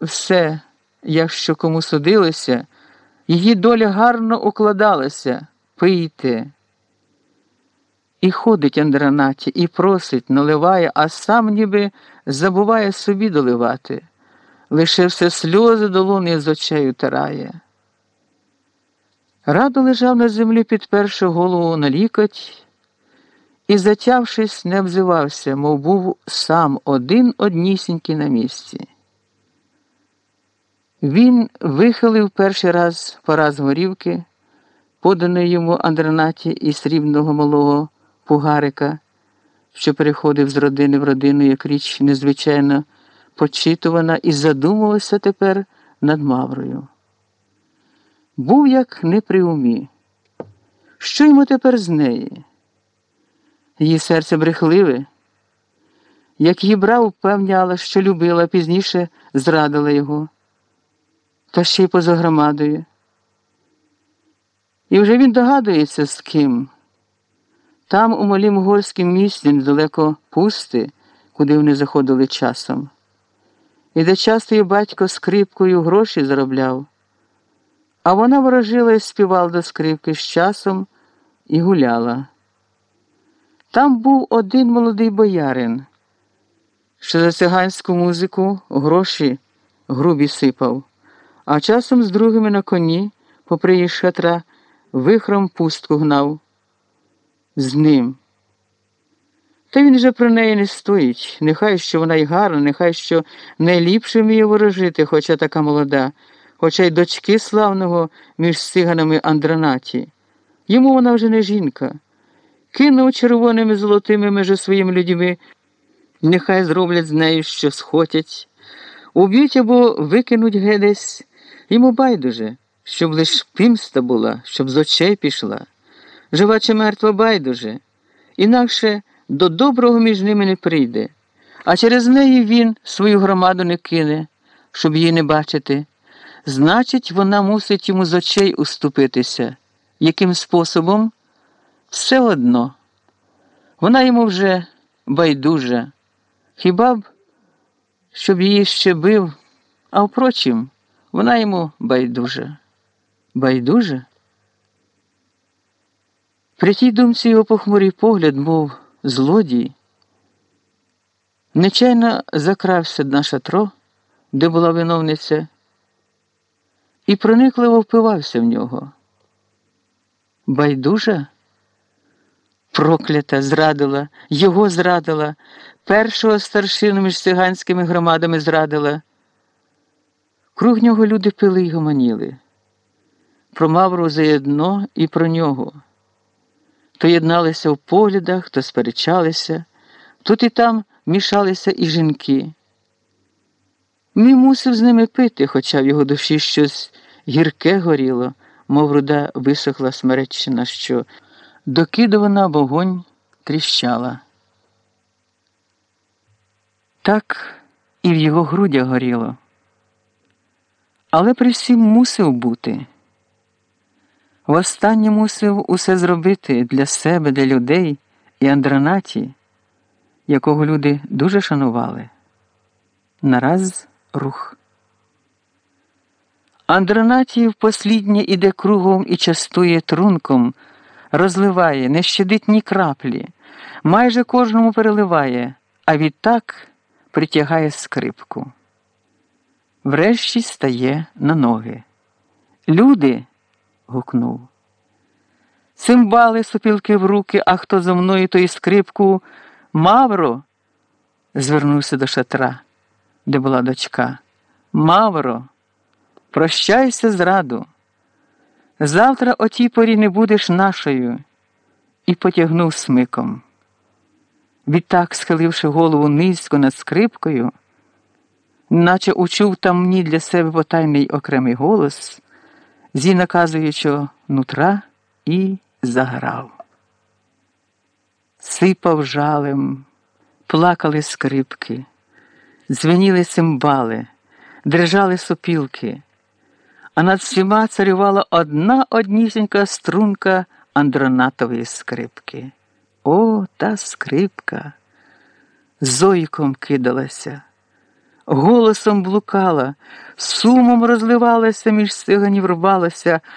все, якщо кому судилося, її доля гарно укладалася. Пийте. І ходить Андранаті, і просить, наливає, а сам ніби забуває собі доливати, лише все сльози долони з очей утирає. Радо лежав на землі, підперши голову на лікоть, і, затявшись, не обзивався, мов був сам один однісінький на місці. Він вихилив перший раз пораз горівки, поданої йому Андранаті і срібного малого пугарика, що переходив з родини в родину, як річ незвичайно почитувана, і задумувався тепер над Маврою. Був як не при умі. Що йому тепер з неї? Її серце брехливе, як її брав, впевняла, що любила, пізніше зрадила його, та ще й поза громадою. І вже він догадується, з ким. Там, у малім горськім місті, недалеко пусти, куди вони заходили часом, і де часто її батько скрипкою гроші заробляв, а вона ворожила і співала до скрипки з часом і гуляла. Там був один молодий боярин, що за циганську музику гроші грубі сипав, а часом з другими на коні, попри її шатра, вихром пустку гнав. З ним. Та він же про неї не стоїть. Нехай що вона й гарна, нехай що найліпше вміє ворожити, хоча така молода, хоча й дочки славного між циганами Андранаті. Йому вона вже не жінка кинув червоними золотими межи своїми людьми, нехай зроблять з нею, що схотять, уб'ють або викинуть гедесь, йому байдуже, щоб лиш пімста була, щоб з очей пішла. Жива чи мертва байдуже, інакше до доброго між ними не прийде, а через неї він свою громаду не кине, щоб її не бачити. Значить, вона мусить йому з очей уступитися. Яким способом? Все одно. Вона йому вже байдужа. Хіба б, щоб її ще бив, а впрочем, вона йому байдужа. Байдужа? При тій думці його похмурий погляд, мов злодій, нечайно закрався на шатро, де була виновниця, і проникливо впивався в нього. Байдужа? Проклята зрадила, його зрадила, першого старшину між циганськими громадами зрадила. Круг нього люди пили й гомоніли. Про Мавру заєдно і про нього. То єдналися в поглядах, то сперечалися, тут і там мішалися і жінки. Мій мусив з ними пити, хоча в його душі щось гірке горіло, мов руда висохла смереччина, що докидувана вогонь тріщала. Так і в його грудях горіло. Але при всім мусив бути. Востаннє мусив усе зробити для себе, для людей і Андранаті, якого люди дуже шанували. Нараз рух. Андронатів посліднє іде кругом і частує трунком розливає, не щадить ні краплі, майже кожному переливає, а відтак притягає скрипку. Врешті стає на ноги. Люди. гукнув. Цимбали супілки в руки, а хто за мною, то скрипку Мавро. звернувся до шатра, де була дочка. Мавро, прощайся зраду. Завтра о тій порі не будеш нашою, і потягнув смиком. Відтак, схиливши голову низько над скрипкою, наче учув там мені для себе потайний окремий голос, зі наказуючого нутра і заграв. Сипав жалем, плакали скрипки, дзвеніли цимбали, дрижали сопілки а над всіма царювала одна однісінька струнка андронатової скрипки. О, та скрипка! Зойком кидалася, голосом блукала, сумом розливалася між стиганів, рвалася.